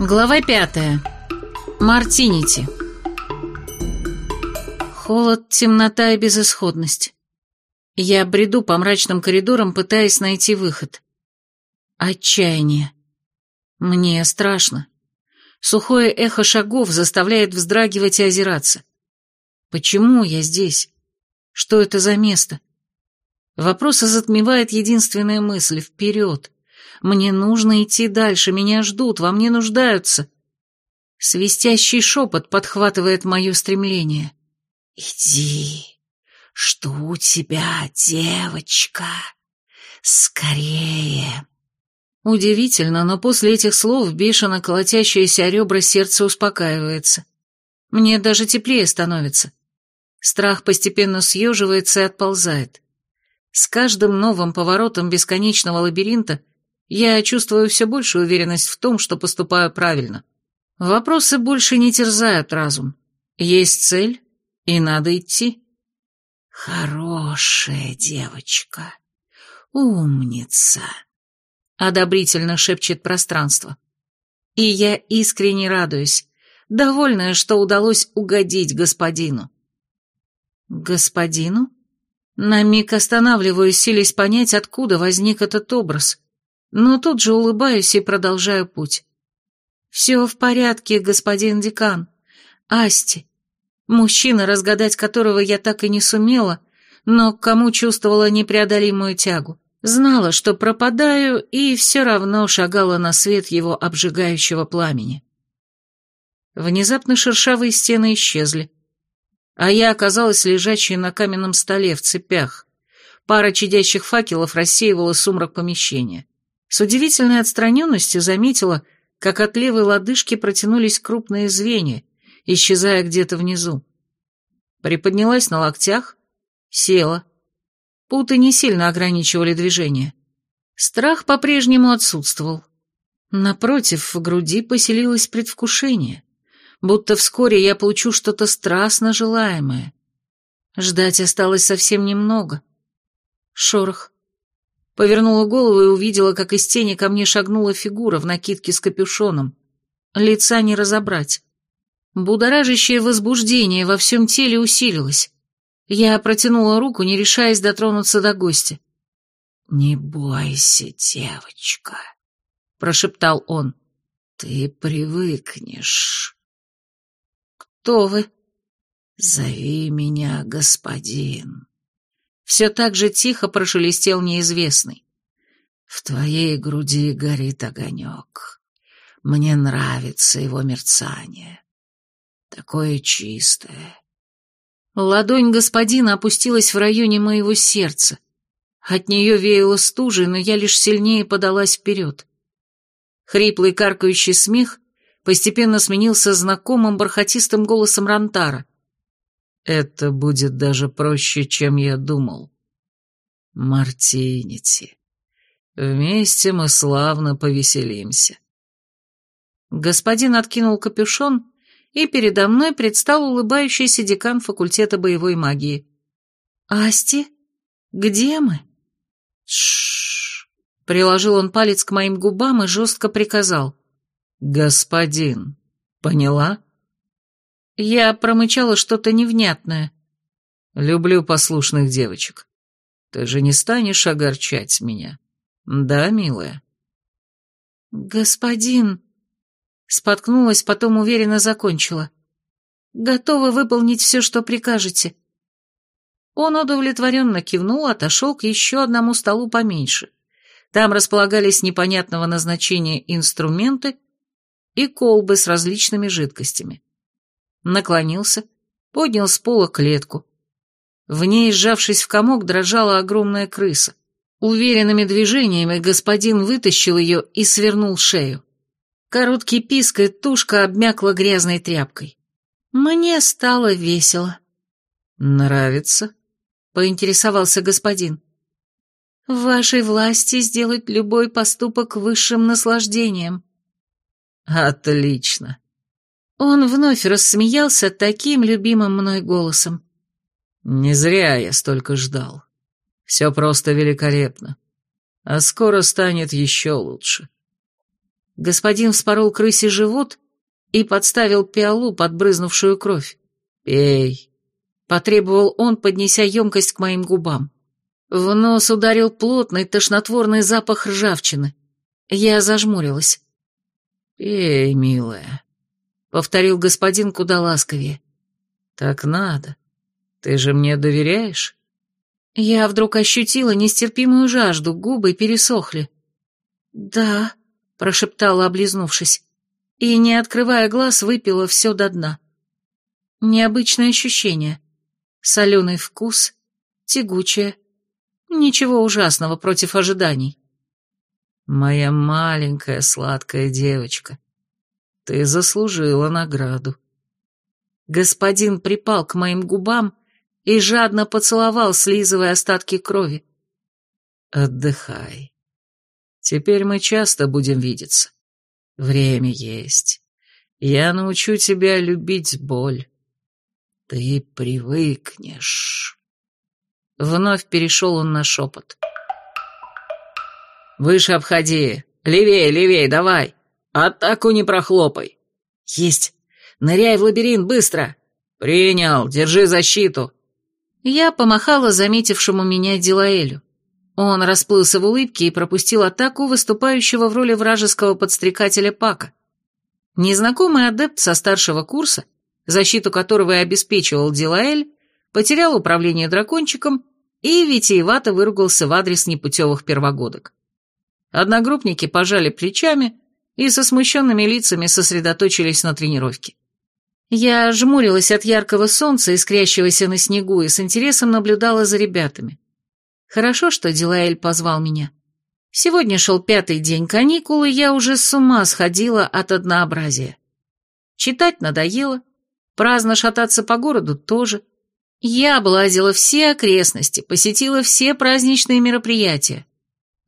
Глава пятая. Мартинити. Холод, темнота и безысходность. Я бреду по мрачным коридорам, пытаясь найти выход. Отчаяние. Мне страшно. Сухое эхо шагов заставляет вздрагивать и озираться. Почему я здесь? Что это за место? Вопросы затмевает единственная мысль — вперед. Мне нужно идти дальше, меня ждут, во мне нуждаются. Свистящий шепот подхватывает мое стремление. «Иди, что у тебя, девочка? Скорее!» Удивительно, но после этих слов бешено колотящееся ребра сердца успокаивается. Мне даже теплее становится. Страх постепенно съеживается и отползает. С каждым новым поворотом бесконечного лабиринта я чувствую все большую уверенность в том, что поступаю правильно. Вопросы больше не терзают разум. Есть цель, и надо идти. Хорошая девочка, умница, одобрительно шепчет пространство. И я искренне радуюсь, довольная, что удалось угодить господину. Господину? На миг останавливаюсь, силясь понять, откуда возник этот образ. Но тут же улыбаюсь и продолжаю путь. «Все в порядке, господин декан. Асти. Мужчина, разгадать которого я так и не сумела, но к кому чувствовала непреодолимую тягу. Знала, что пропадаю, и все равно шагала на свет его обжигающего пламени. Внезапно шершавые стены исчезли а я оказалась лежащей на каменном столе в цепях. Пара чадящих факелов рассеивала сумрак помещения. С удивительной отстраненностью заметила, как от левой лодыжки протянулись крупные звенья, исчезая где-то внизу. Приподнялась на локтях, села. Путы не сильно ограничивали движение. Страх по-прежнему отсутствовал. Напротив, в груди поселилось предвкушение будто вскоре я получу что-то страстно желаемое. Ждать осталось совсем немного. Шорох. Повернула голову и увидела, как из тени ко мне шагнула фигура в накидке с капюшоном. Лица не разобрать. Будоражащее возбуждение во всем теле усилилось. Я протянула руку, не решаясь дотронуться до гостя. «Не бойся, девочка», — прошептал он. «Ты привыкнешь». «Кто вы?» «Зови меня господин». Все так же тихо прошелестел неизвестный. «В твоей груди горит огонек. Мне нравится его мерцание. Такое чистое». Ладонь господина опустилась в районе моего сердца. От нее веяло стужей, но я лишь сильнее подалась вперед. Хриплый каркающий смех постепенно сменился знакомым бархатистым голосом Рантара. «Это будет даже проще, чем я думал. Мартинити. Вместе мы славно повеселимся». Господин откинул капюшон, и передо мной предстал улыбающийся декан факультета боевой магии. «Асти, где мы?» «Тш-ш-ш», приложил он палец к моим губам и жестко приказал. «Господин, поняла?» Я промычала что-то невнятное. «Люблю послушных девочек. Ты же не станешь огорчать меня, да, милая?» «Господин...» Споткнулась, потом уверенно закончила. «Готова выполнить все, что прикажете». Он удовлетворенно кивнул, отошел к еще одному столу поменьше. Там располагались непонятного назначения инструменты и колбы с различными жидкостями. Наклонился, поднял с пола клетку. В ней, сжавшись в комок, дрожала огромная крыса. Уверенными движениями господин вытащил ее и свернул шею. Короткий писк и тушка обмякла грязной тряпкой. Мне стало весело. «Нравится?» — поинтересовался господин. «В вашей власти сделать любой поступок высшим наслаждением», «Отлично!» Он вновь рассмеялся таким любимым мной голосом. «Не зря я столько ждал. Все просто великолепно. А скоро станет еще лучше». Господин вспорол крысе живот и подставил пиалу, подбрызнувшую кровь. «Пей», — потребовал он, поднеся емкость к моим губам. В нос ударил плотный, тошнотворный запах ржавчины. Я зажмурилась. «Пей, милая», — повторил господин куда ласковее. «Так надо. Ты же мне доверяешь?» Я вдруг ощутила нестерпимую жажду, губы пересохли. «Да», — прошептала, облизнувшись, и, не открывая глаз, выпила все до дна. Необычное ощущение. Соленый вкус, тягучее. Ничего ужасного против ожиданий. «Моя маленькая сладкая девочка, ты заслужила награду». Господин припал к моим губам и жадно поцеловал, слизывая остатки крови. «Отдыхай. Теперь мы часто будем видеться. Время есть. Я научу тебя любить боль. Ты привыкнешь». Вновь перешел он на шепот. «Выше обходи. Левее, левее, давай. Атаку не прохлопай». «Есть. Ныряй в лабиринт, быстро!» «Принял, держи защиту!» Я помахала заметившему меня Дилаэлю. Он расплылся в улыбке и пропустил атаку выступающего в роли вражеского подстрекателя Пака. Незнакомый адепт со старшего курса, защиту которого и обеспечивал Дилаэль, потерял управление дракончиком и витиевато выругался в адрес непутевых первогодок. Одногруппники пожали плечами и со смущенными лицами сосредоточились на тренировке. Я жмурилась от яркого солнца, искрящегося на снегу, и с интересом наблюдала за ребятами. Хорошо, что Дилаэль позвал меня. Сегодня шел пятый день каникул, и я уже с ума сходила от однообразия. Читать надоело, праздно шататься по городу тоже. Я облазила все окрестности, посетила все праздничные мероприятия.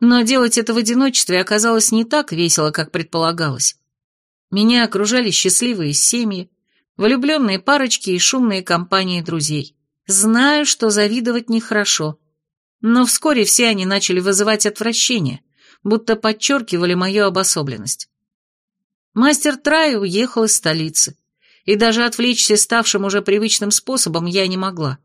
Но делать это в одиночестве оказалось не так весело, как предполагалось. Меня окружали счастливые семьи, влюбленные парочки и шумные компании друзей. Знаю, что завидовать нехорошо, но вскоре все они начали вызывать отвращение, будто подчеркивали мою обособленность. Мастер Трай уехал из столицы, и даже отвлечься ставшим уже привычным способом я не могла.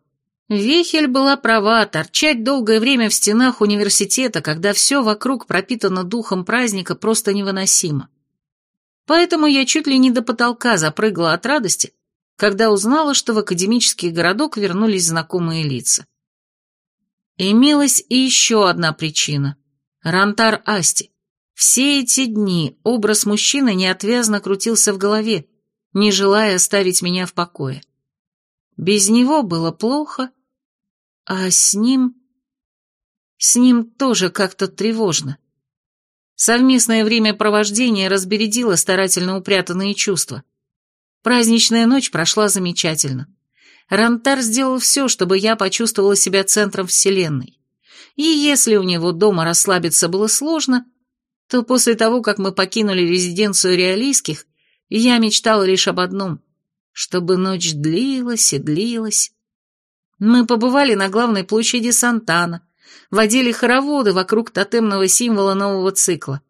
Вехель была права, торчать долгое время в стенах университета, когда все вокруг пропитано духом праздника, просто невыносимо. Поэтому я чуть ли не до потолка запрыгала от радости, когда узнала, что в академический городок вернулись знакомые лица. Имелась и еще одна причина. Рантар Асти. Все эти дни образ мужчины неотвязно крутился в голове, не желая оставить меня в покое. Без него было плохо, а с ним... С ним тоже как-то тревожно. Совместное времяпровождение разбередило старательно упрятанные чувства. Праздничная ночь прошла замечательно. Рантар сделал все, чтобы я почувствовала себя центром вселенной. И если у него дома расслабиться было сложно, то после того, как мы покинули резиденцию реалийских, я мечтала лишь об одном — чтобы ночь длилась и длилась. Мы побывали на главной площади Сантана, водили хороводы вокруг тотемного символа нового цикла.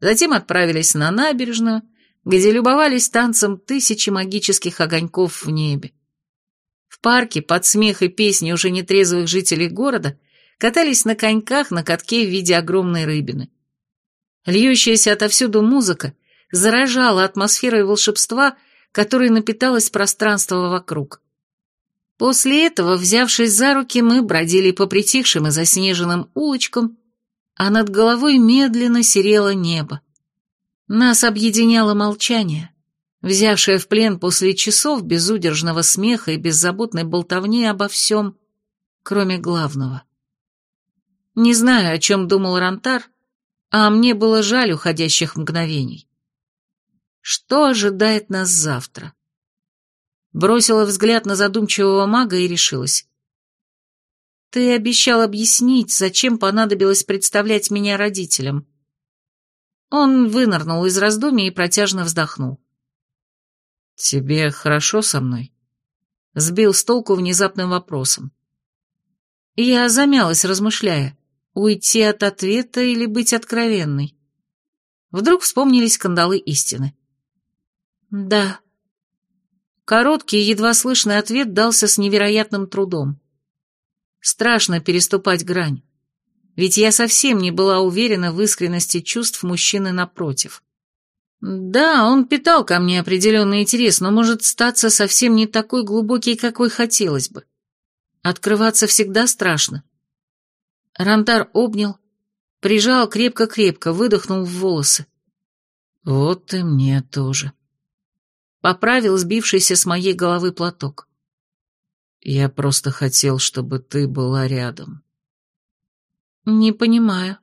Затем отправились на набережную, где любовались танцем тысячи магических огоньков в небе. В парке под смех и песни уже нетрезвых жителей города катались на коньках на катке в виде огромной рыбины. Льющаяся отовсюду музыка заражала атмосферой волшебства, которой напиталось пространство вокруг. После этого, взявшись за руки, мы бродили по притихшим и заснеженным улочкам, а над головой медленно серело небо. Нас объединяло молчание, взявшее в плен после часов безудержного смеха и беззаботной болтовни обо всем, кроме главного. Не знаю, о чем думал Рантар, а мне было жаль уходящих мгновений. Что ожидает нас завтра? Бросила взгляд на задумчивого мага и решилась. Ты обещал объяснить, зачем понадобилось представлять меня родителям. Он вынырнул из раздумий и протяжно вздохнул. «Тебе хорошо со мной?» Сбил с толку внезапным вопросом. Я замялась, размышляя, уйти от ответа или быть откровенной. Вдруг вспомнились кандалы истины. «Да». Короткий, едва слышный ответ дался с невероятным трудом. Страшно переступать грань. Ведь я совсем не была уверена в искренности чувств мужчины напротив. Да, он питал ко мне определенный интерес, но может статься совсем не такой глубокий, какой хотелось бы. Открываться всегда страшно. Рантар обнял, прижал крепко-крепко, выдохнул в волосы. Вот и мне тоже. Поправил сбившийся с моей головы платок. Я просто хотел, чтобы ты была рядом. Не понимаю,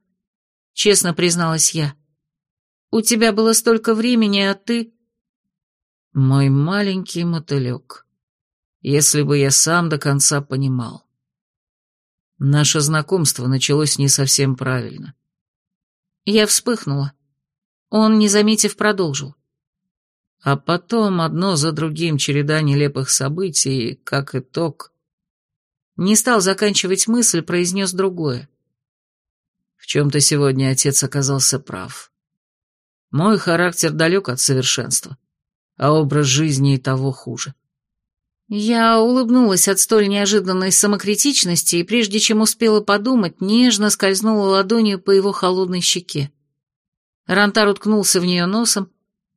честно призналась я. У тебя было столько времени, а ты... Мой маленький мотылек. Если бы я сам до конца понимал. Наше знакомство началось не совсем правильно. Я вспыхнула. Он, не заметив, продолжил. А потом одно за другим череда нелепых событий, как итог... Не стал заканчивать мысль, произнес другое. В чем-то сегодня отец оказался прав. Мой характер далек от совершенства, а образ жизни и того хуже. Я улыбнулась от столь неожиданной самокритичности и, прежде чем успела подумать, нежно скользнула ладонью по его холодной щеке. Рантар уткнулся в нее носом,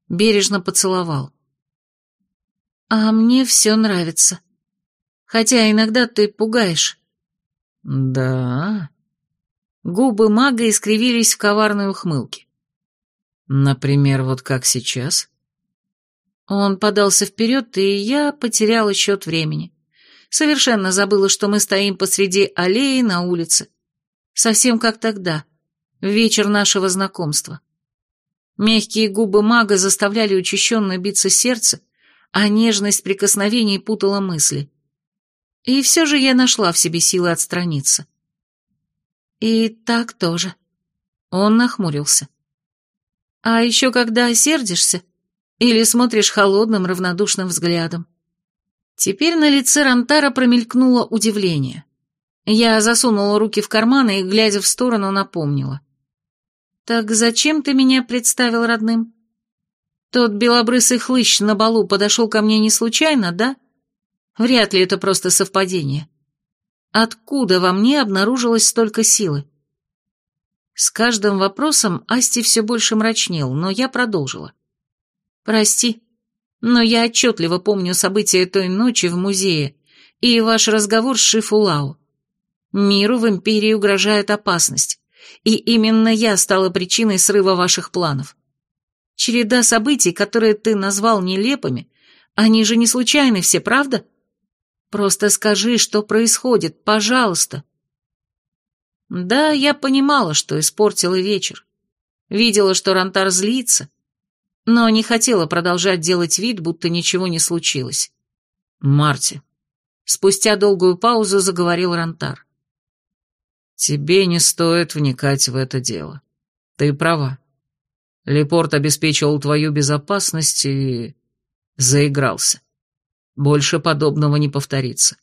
бережно поцеловал. «А мне все нравится. Хотя иногда ты пугаешь». «Да?» Губы мага искривились в коварной ухмылке. «Например, вот как сейчас?» Он подался вперед, и я потеряла счет времени. Совершенно забыла, что мы стоим посреди аллеи на улице. Совсем как тогда, в вечер нашего знакомства. Мягкие губы мага заставляли учащенно биться сердце, а нежность прикосновений путала мысли. И все же я нашла в себе силы отстраниться. И так тоже. Он нахмурился. А еще когда сердишься, или смотришь холодным, равнодушным взглядом. Теперь на лице Рантара промелькнуло удивление. Я засунула руки в карманы и, глядя в сторону, напомнила. «Так зачем ты меня представил родным? Тот белобрысый хлыщ на балу подошел ко мне не случайно, да? Вряд ли это просто совпадение. Откуда во мне обнаружилось столько силы?» С каждым вопросом Асти все больше мрачнел, но я продолжила. Прости, но я отчетливо помню события той ночи в музее и ваш разговор с Шифулау. Миру в Империи угрожает опасность, и именно я стала причиной срыва ваших планов. Череда событий, которые ты назвал нелепыми, они же не случайны все, правда? Просто скажи, что происходит, пожалуйста. Да, я понимала, что испортила вечер. Видела, что Рантар злится, но не хотела продолжать делать вид, будто ничего не случилось. «Марти», — спустя долгую паузу заговорил Рантар. «Тебе не стоит вникать в это дело. Ты права. Лепорт обеспечивал твою безопасность и... заигрался. Больше подобного не повторится.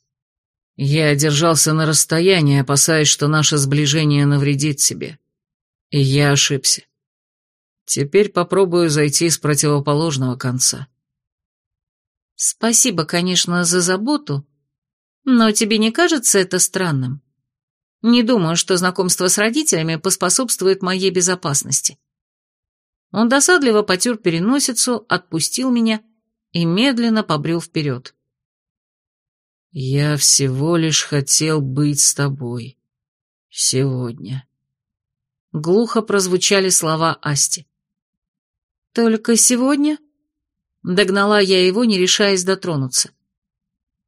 Я держался на расстоянии, опасаясь, что наше сближение навредит тебе. И я ошибся. Теперь попробую зайти с противоположного конца. Спасибо, конечно, за заботу, но тебе не кажется это странным? Не думаю, что знакомство с родителями поспособствует моей безопасности. Он досадливо потер переносицу, отпустил меня и медленно побрел вперед. «Я всего лишь хотел быть с тобой. Сегодня». Глухо прозвучали слова Асти. «Только сегодня?» Догнала я его, не решаясь дотронуться.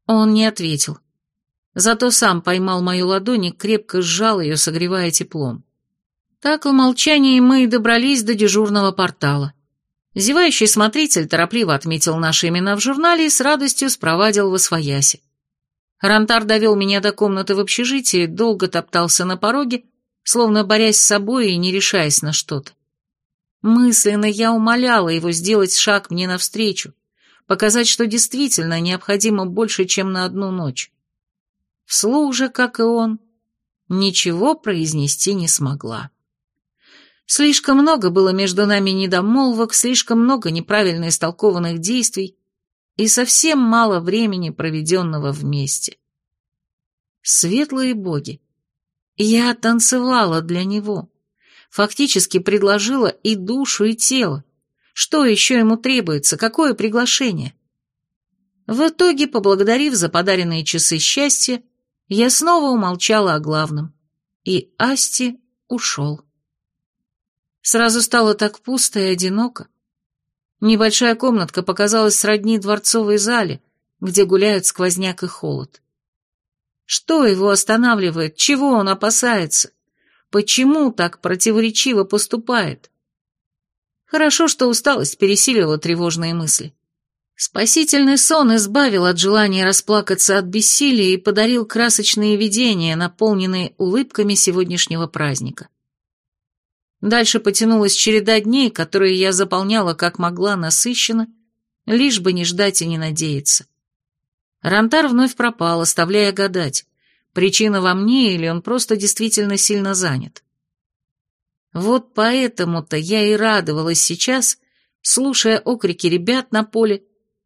Он не ответил. Зато сам поймал мою ладонь и крепко сжал ее, согревая теплом. Так в молчании мы и добрались до дежурного портала. Зевающий смотритель торопливо отметил наши имена в журнале и с радостью спровадил во свояси. Рантар довел меня до комнаты в общежитии, долго топтался на пороге, словно борясь с собой и не решаясь на что-то. Мысленно я умоляла его сделать шаг мне навстречу, показать, что действительно необходимо больше, чем на одну ночь. Вслух же, как и он, ничего произнести не смогла. Слишком много было между нами недомолвок, слишком много неправильно истолкованных действий и совсем мало времени, проведенного вместе. Светлые боги. Я танцевала для него. Фактически предложила и душу, и тело. Что еще ему требуется? Какое приглашение? В итоге, поблагодарив за подаренные часы счастья, я снова умолчала о главном. И Асти ушел. Сразу стало так пусто и одиноко. Небольшая комнатка показалась сродни дворцовой зале, где гуляют сквозняк и холод. Что его останавливает? Чего он опасается? Почему так противоречиво поступает? Хорошо, что усталость пересилила тревожные мысли. Спасительный сон избавил от желания расплакаться от бессилия и подарил красочные видения, наполненные улыбками сегодняшнего праздника. Дальше потянулась череда дней, которые я заполняла как могла насыщенно, лишь бы не ждать и не надеяться. Рантар вновь пропал, оставляя гадать, причина во мне или он просто действительно сильно занят. Вот поэтому-то я и радовалась сейчас, слушая окрики ребят на поле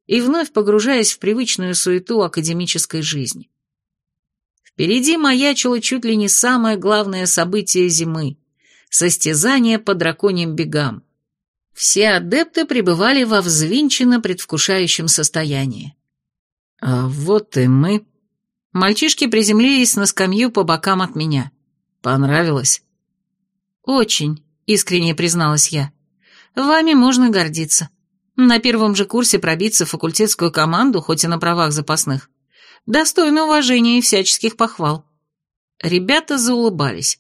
и вновь погружаясь в привычную суету академической жизни. Впереди маячило чуть ли не самое главное событие зимы — состязание по драконьим бегам. Все адепты пребывали во взвинченно предвкушающем состоянии. А вот и мы. Мальчишки приземлились на скамью по бокам от меня. Понравилось? Очень, искренне призналась я. Вами можно гордиться. На первом же курсе пробиться в факультетскую команду, хоть и на правах запасных, достойно уважения и всяческих похвал. Ребята заулыбались.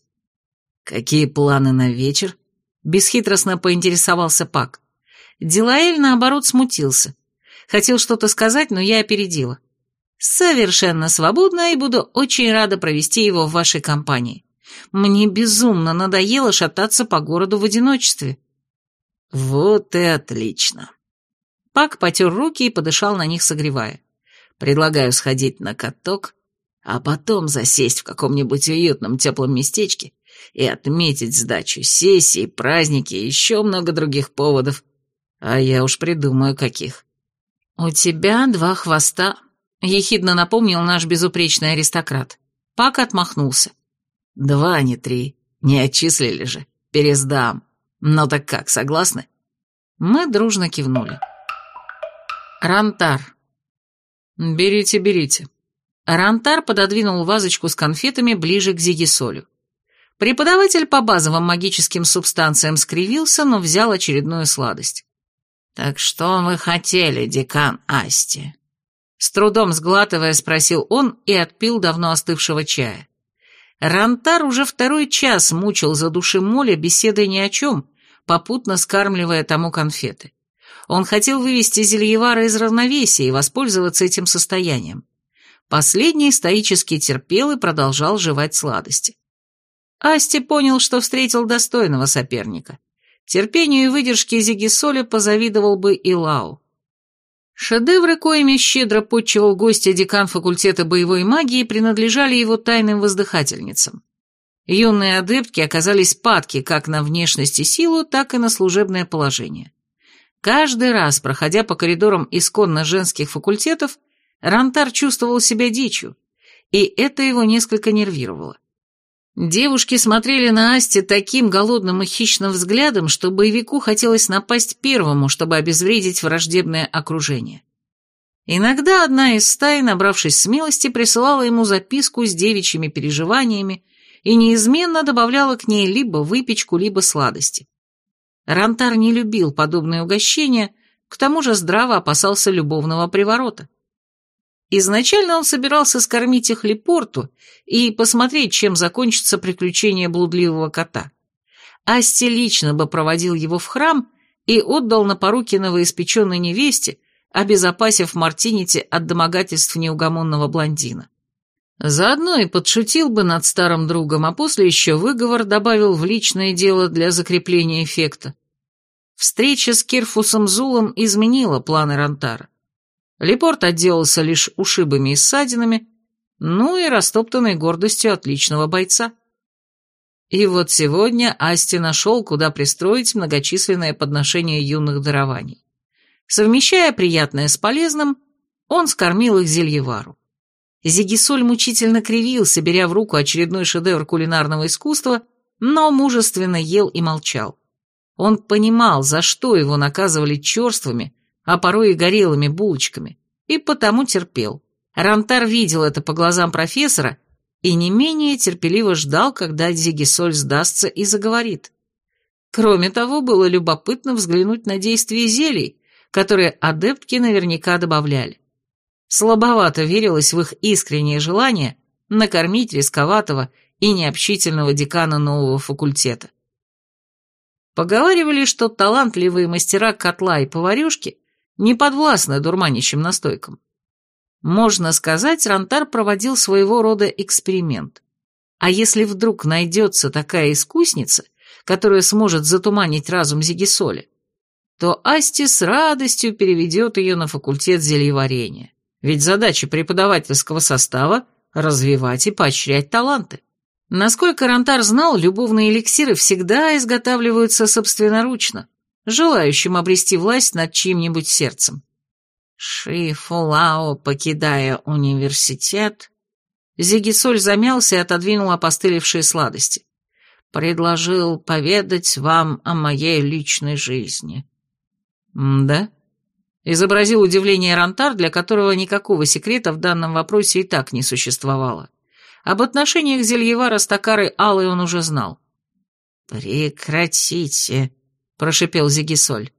«Какие планы на вечер?» — бесхитростно поинтересовался Пак. Дилаэль, наоборот, смутился. Хотел что-то сказать, но я опередила. Совершенно свободно и буду очень рада провести его в вашей компании. Мне безумно надоело шататься по городу в одиночестве. Вот и отлично. Пак потер руки и подышал на них, согревая. Предлагаю сходить на каток, а потом засесть в каком-нибудь уютном теплом местечке и отметить сдачу сессий, праздники и еще много других поводов. А я уж придумаю, каких. «У тебя два хвоста», — ехидно напомнил наш безупречный аристократ. Пак отмахнулся. «Два, а не три. Не отчислили же. Пересдам. Ну так как, согласны?» Мы дружно кивнули. Рантар. «Берите, берите». Рантар пододвинул вазочку с конфетами ближе к Зигисолю. Преподаватель по базовым магическим субстанциям скривился, но взял очередную сладость. «Так что вы хотели, декан Асти?» С трудом сглатывая, спросил он и отпил давно остывшего чая. Рантар уже второй час мучил за души Моля беседой ни о чем, попутно скармливая тому конфеты. Он хотел вывести Зельевара из равновесия и воспользоваться этим состоянием. Последний стоически терпел и продолжал жевать сладости. Асти понял, что встретил достойного соперника. Терпению и выдержке Зигисоля позавидовал бы и Лау. Шедевры, коими щедро подчевал гостя декан факультета боевой магии, принадлежали его тайным воздыхательницам. Юные адептки оказались падки как на внешность и силу, так и на служебное положение. Каждый раз, проходя по коридорам исконно женских факультетов, Рантар чувствовал себя дичью, и это его несколько нервировало. Девушки смотрели на Асти таким голодным и хищным взглядом, что боевику хотелось напасть первому, чтобы обезвредить враждебное окружение. Иногда одна из стай, набравшись смелости, присылала ему записку с девичьими переживаниями и неизменно добавляла к ней либо выпечку, либо сладости. Рантар не любил подобные угощения, к тому же здраво опасался любовного приворота. Изначально он собирался скормить их Лепорту и посмотреть, чем закончится приключение блудливого кота. Асти лично бы проводил его в храм и отдал на поруки новоиспеченной невесте, обезопасив Мартинити от домогательств неугомонного блондина. Заодно и подшутил бы над старым другом, а после еще выговор добавил в личное дело для закрепления эффекта. Встреча с Кирфусом Зулом изменила планы Рантара. Лепорт отделался лишь ушибами и ссадинами, ну и растоптанной гордостью отличного бойца. И вот сегодня Асти нашел, куда пристроить многочисленное подношение юных дарований. Совмещая приятное с полезным, он скормил их зельевару. Зигисоль мучительно кривился, беря в руку очередной шедевр кулинарного искусства, но мужественно ел и молчал. Он понимал, за что его наказывали черствыми, а порой и горелыми булочками, и потому терпел. Рантар видел это по глазам профессора и не менее терпеливо ждал, когда Зигисоль сдастся и заговорит. Кроме того, было любопытно взглянуть на действие зелий, которые адептки наверняка добавляли. Слабовато верилось в их искреннее желание накормить рисковатого и необщительного декана нового факультета. Поговаривали, что талантливые мастера котла и поварюшки не подвластны дурманящим настойкам. Можно сказать, Рантар проводил своего рода эксперимент. А если вдруг найдется такая искусница, которая сможет затуманить разум Зигисоли, то Асти с радостью переведет ее на факультет зельеварения. Ведь задача преподавательского состава – развивать и поощрять таланты. Насколько Рантар знал, любовные эликсиры всегда изготавливаются собственноручно, желающим обрести власть над чьим-нибудь сердцем. Ши Фулао, покидая университет, Зигисоль замялся и отодвинул опостылевшие сладости. Предложил поведать вам о моей личной жизни. «Да?» — изобразил удивление Рантар, для которого никакого секрета в данном вопросе и так не существовало. Об отношениях Зельевара с Токарой Аллой он уже знал. «Прекратите», — прошипел Зигисоль.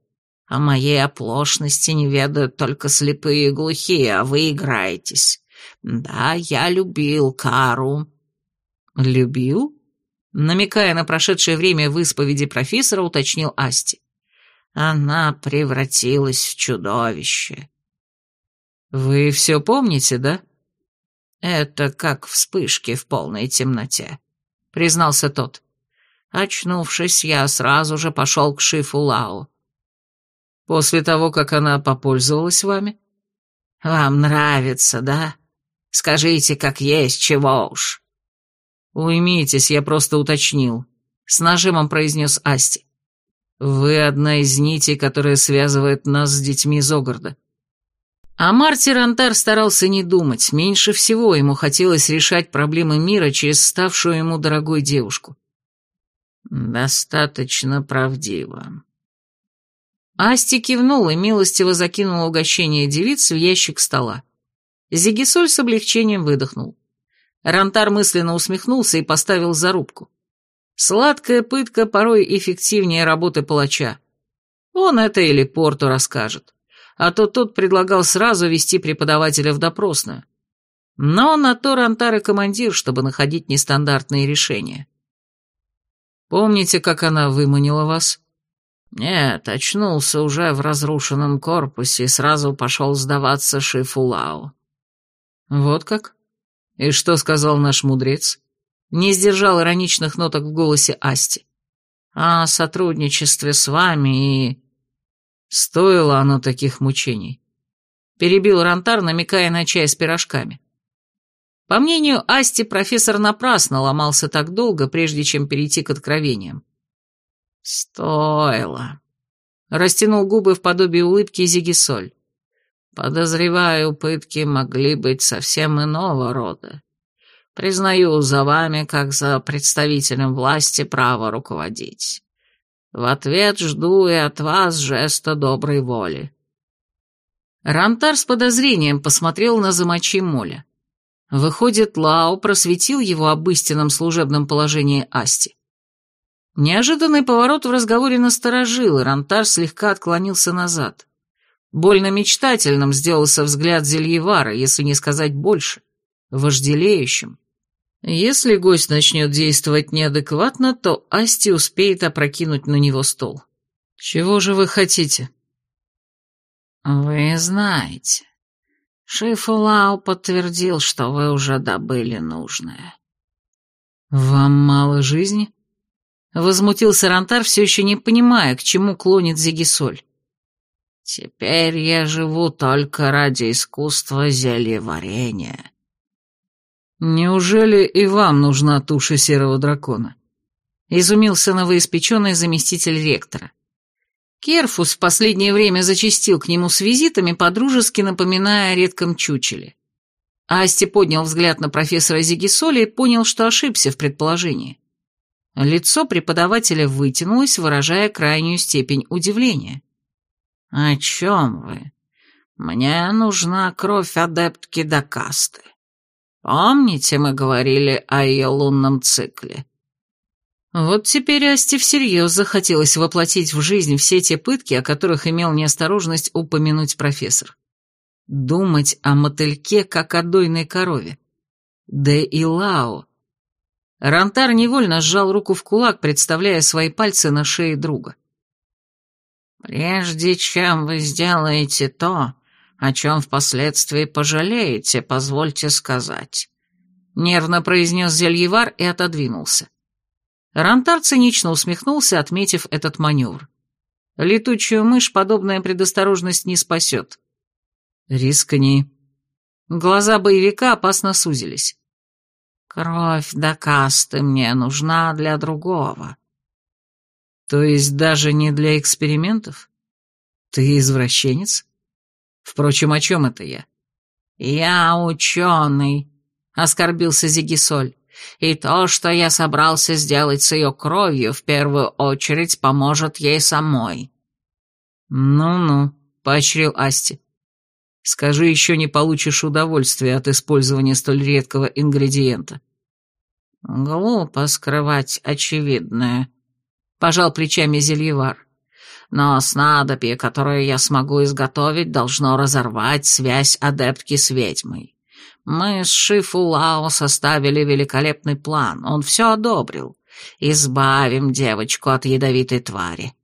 «О моей оплошности не ведают только слепые и глухие, а вы играетесь. Да, я любил Кару». «Любил?» Намекая на прошедшее время в исповеди профессора, уточнил Асти. Она превратилась в чудовище. Вы все помните, да? Это как вспышки в полной темноте, признался тот. Очнувшись, я сразу же пошел к Шифу Лао. После того, как она попользовалась вами? Вам нравится, да? Скажите, как есть, чего уж. Уймитесь, я просто уточнил. С нажимом произнес Асти. Вы одна из нитей, которая связывает нас с детьми Зогарда. А Марти Рантар старался не думать, меньше всего ему хотелось решать проблемы мира через ставшую ему дорогой девушку. «Достаточно правдиво». Асти кивнул и милостиво закинул угощение девиц в ящик стола. Зигисоль с облегчением выдохнул. Рантар мысленно усмехнулся и поставил зарубку. Сладкая пытка порой эффективнее работы палача. Он это или Порту расскажет. А то тот предлагал сразу вести преподавателя в допросную. Но на то Рантар и командир, чтобы находить нестандартные решения. Помните, как она выманила вас? Нет, очнулся уже в разрушенном корпусе и сразу пошел сдаваться Шифулау. Вот как? И что сказал наш мудрец? Не сдержал ироничных ноток в голосе Асти. «О сотрудничестве с вами и...» Стоило оно таких мучений. Перебил Рантар, намекая на чай с пирожками. По мнению Асти, профессор напрасно ломался так долго, прежде чем перейти к откровениям. «Стоило», — растянул губы в подобии улыбки Зигисоль. «Подозреваю, пытки могли быть совсем иного рода. Признаю за вами, как за представителем власти, право руководить. В ответ жду и от вас жеста доброй воли». Рантар с подозрением посмотрел на замочи Моля. Выходит, Лао просветил его об истинном служебном положении Асти. Неожиданный поворот в разговоре насторожил, и Рантар слегка отклонился назад. Больно мечтательным сделался взгляд Зельевара, если не сказать больше, вожделеющим. Если гость начнет действовать неадекватно, то Асти успеет опрокинуть на него стол. Чего же вы хотите? Вы знаете. Шифулау подтвердил, что вы уже добыли нужное. Вам мало жизни? Возмутился Рантар, все еще не понимая, к чему клонит Зигисоль. Теперь я живу только ради искусства зельеварения. Неужели и вам нужна туша серого дракона? изумился новоиспеченный заместитель ректора. Керфус в последнее время зачастил к нему с визитами, подружески напоминая о редком чучеле. Асти поднял взгляд на профессора Зигисоли и понял, что ошибся в предположении. Лицо преподавателя вытянулось, выражая крайнюю степень удивления. «О чем вы? Мне нужна кровь адептки Дакасты. Помните, мы говорили о ее лунном цикле?» Вот теперь Асти всерьез захотелось воплотить в жизнь все те пытки, о которых имел неосторожность упомянуть профессор. Думать о мотыльке, как о дойной корове. Да и Лао. Рантар невольно сжал руку в кулак, представляя свои пальцы на шее друга. «Прежде чем вы сделаете то, о чем впоследствии пожалеете, позвольте сказать», — нервно произнес Зельевар и отодвинулся. Рантар цинично усмехнулся, отметив этот маневр. Летучую мышь подобная предосторожность не спасет. Рискни. Глаза боевика опасно сузились. Кровь до касты мне нужна для другого. То есть даже не для экспериментов? Ты извращенец? Впрочем, о чем это я? Я ученый, оскорбился Зигисоль. И то, что я собрался сделать с ее кровью, в первую очередь поможет ей самой». «Ну-ну», — поощрил Асти. «Скажи, еще не получишь удовольствия от использования столь редкого ингредиента». «Глупо скрывать очевидное», — пожал плечами Зельевар. «Но снадобье, которое я смогу изготовить, должно разорвать связь адептки с ведьмой. Мы с Шифу Лао составили великолепный план, он все одобрил. Избавим девочку от ядовитой твари.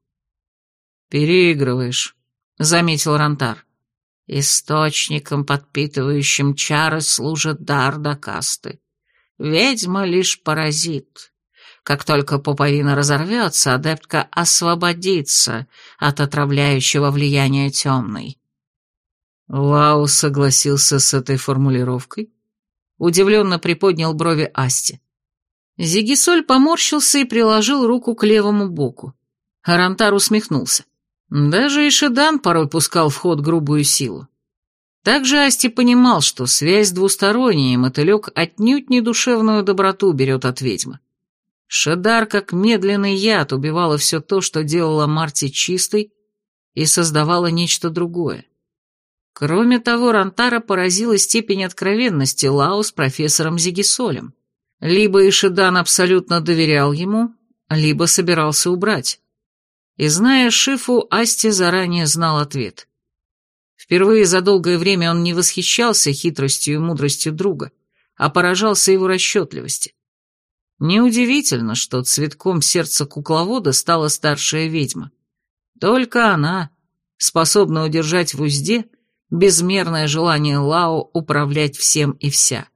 «Переигрываешь», — заметил Рантар. «Источником, подпитывающим чары, служит дар Дакасты. Ведьма лишь паразит. Как только пуповина разорвется, адептка освободится от отравляющего влияния темной. Лао согласился с этой формулировкой? Удивленно приподнял брови Асти. Зигисоль поморщился и приложил руку к левому боку. Арантар усмехнулся. Даже Ишидан порой пускал в ход грубую силу. Также Асти понимал, что связь двусторонняя, и мотылек отнюдь не душевную доброту берет от ведьмы. Шедар, как медленный яд, убивала все то, что делала Марти чистой, и создавала нечто другое. Кроме того, Рантара поразила степень откровенности Лао с профессором Зигисолем. Либо Ишидан абсолютно доверял ему, либо собирался убрать. И зная Шифу, Асти заранее знал ответ. Впервые за долгое время он не восхищался хитростью и мудростью друга, а поражался его расчетливости. Неудивительно, что цветком сердца кукловода стала старшая ведьма. Только она способна удержать в узде безмерное желание Лао управлять всем и вся.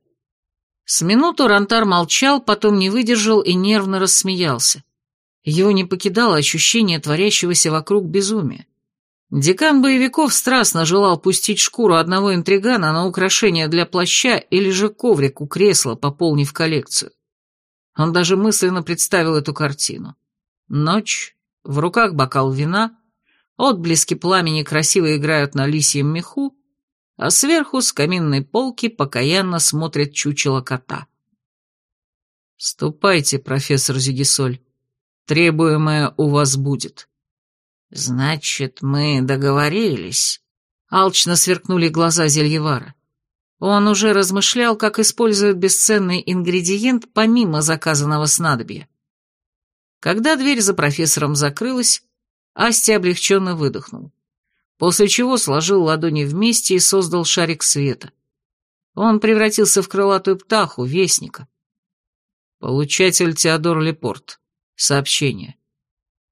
С минуту Рантар молчал, потом не выдержал и нервно рассмеялся. Его не покидало ощущение творящегося вокруг безумия. Декан боевиков страстно желал пустить шкуру одного интригана на украшение для плаща или же коврик у кресла, пополнив коллекцию. Он даже мысленно представил эту картину. Ночь, в руках бокал вина, Отблески пламени красиво играют на лисьем меху, а сверху с каминной полки покаянно смотрит чучело кота. «Ступайте, профессор Зигисоль. Требуемое у вас будет». «Значит, мы договорились», — алчно сверкнули глаза Зельевара. Он уже размышлял, как использует бесценный ингредиент помимо заказанного снадобья. Когда дверь за профессором закрылась, Асти облегченно выдохнул, после чего сложил ладони вместе и создал шарик света. Он превратился в крылатую птаху, вестника. Получатель Теодор Лепорт. Сообщение.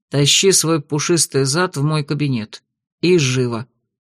Тащи свой пушистый зад в мой кабинет. И живо.